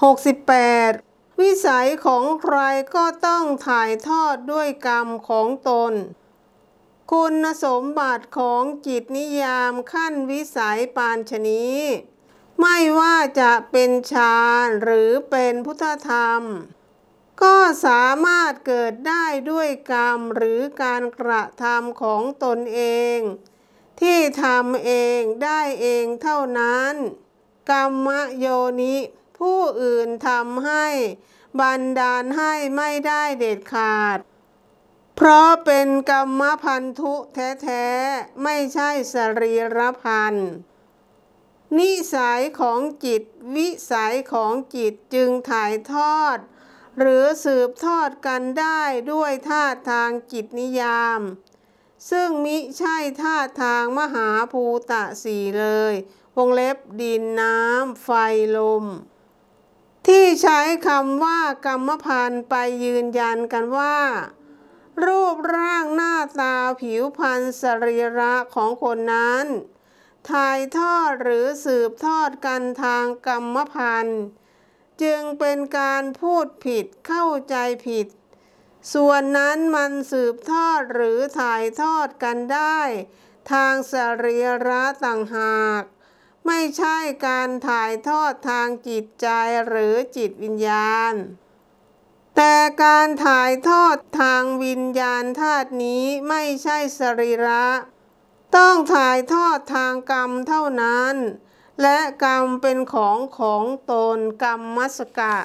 68 วิสัยของใครก็ต้องถ่ายทอดด้วยกรรมของตน คุณสมบัติของจิตนิยามขั้นวิสัยปานชนีไม่ว่าจะเป็นฌานหรือเป็นพุทธธรรม ก็สามารถเกิดได้ด้วยกรรมหรือการกระทำของตนเอง ที่ทำเองได้เองเท่านั้น กรรมโยนิ ผู้อื่นทำให้ บันดาลให้ไม่ได้เด็ดขาด เพราะเป็นกรรมพันธุแท้ๆ ไม่ใช่สรีรพันธ์นิสัยของจิต วิสัยของจิตจึงถ่ายทอด หรือสืบทอดกันได้ด้วยท่าทางจิตนิยาม ซึ่งมิใช่ท่าทางมหาภูตะสี่เลย วงเล็บดินน้ำไฟลม ที่ใช้คำว่ากรรมพันธ์ไปยืนยันกันว่า รูปร่างหน้าตาผิวพรรณสรีระของคนนั้นถ่ายทอดหรือสืบทอดกันทางกรรมพันธ์จึงเป็นการพูดผิดเข้าใจผิด ส่วนนั้นมันสืบทอดหรือถ่ายทอดกันได้ ทางสรีระต่างหาก ไม่ใช่การถ่ายทอดทางจิตใจหรือจิตวิญญาณ แต่การถ่ายทอดทางวิญญาณธาตุนี้ไม่ใช่สรีระ ต้องถ่ายทอดทางกรรมเท่านั้น และกรรมเป็นของของตนกรรมมัสกะ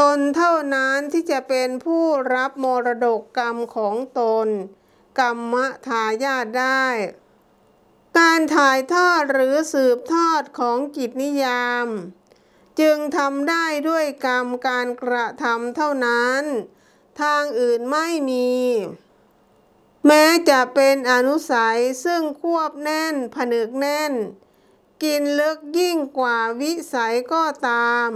ตนเท่านั้นที่จะเป็นผู้รับมรดกกรรมของตน กรรมทายาทได้ การถ่ายทอดหรือสืบทอดของจิตนิยาม จึงทำได้ด้วยกรรมการกระทำเท่านั้น ทางอื่นไม่มี แม้จะเป็นอนุสัยซึ่งควบแน่นผนึกแน่น กินลึกยิ่งกว่าวิสัยก็ตาม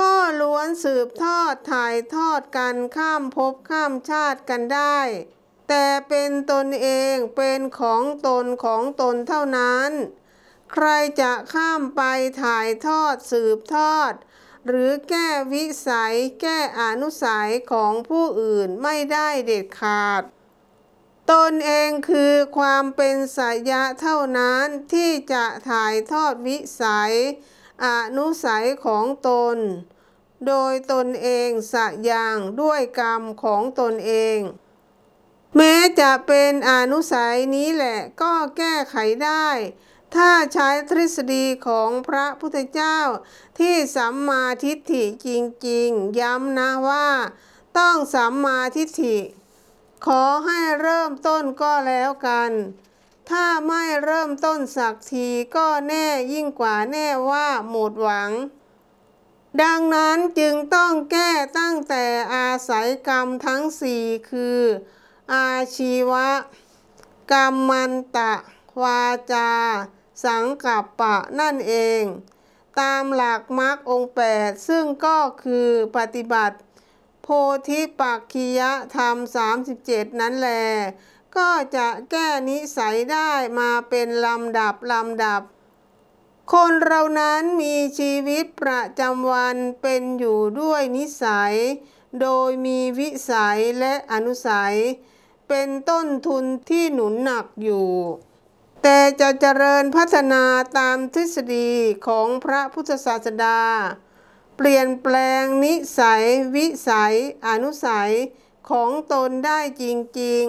ก็ล้วนสืบทอดถ่ายทอดกันข้ามภพข้ามชาติกันได้ แต่เป็นตนเองเป็นของตนของตนเท่านั้น ใครจะข้ามไปถ่ายทอดสืบทอด หรือแก้วิสัยแก้อนุสัยของผู้อื่นไม่ได้เด็ดขาด ตนเองคือความเป็นสยะเท่านั้นที่จะถ่ายทอดวิสัย อนุสัยของตน โดยตนเองสะย่างด้วยกรรมของตนเอง แม้จะเป็นอนุสัยนี้แหละก็แก้ไขได้ ถ้าใช้ทฤษฎีของพระพุทธเจ้า ที่สัมมาทิฏฐิจริงๆ ย้ำนะว่า ต้องสัมมาทิฏฐิ ขอให้เริ่มต้นก็แล้วกัน ถ้าไม่เริ่มต้นสักทีก็แน่ยิ่งกว่าแน่ว่าหมดหวังดังนั้นจึงต้องแก้ตั้งแต่อาศัยกรรมทั้งสี่คือ อาชีวะกรรมมันตะวาจา สังกัปปะนั่นเอง ตามหลักมรรคองแปดซึ่งก็คือปฏิบัติ โพธิปักคียธรรม 37 นั้นแล ก็จะแก้นิสัยได้มาเป็นลำดับลำดับ คนเรานั้นมีชีวิตประจำวันเป็นอยู่ด้วยนิสัย โดยมีวิสัยและอนุสัย เป็นต้นทุนที่หนุนหนักอยู่ แต่จะเจริญพัฒนาตามทฤษฎีของพระพุทธศาสดา เปลี่ยนแปลงนิสัย วิสัย อนุสัยของตนได้จริง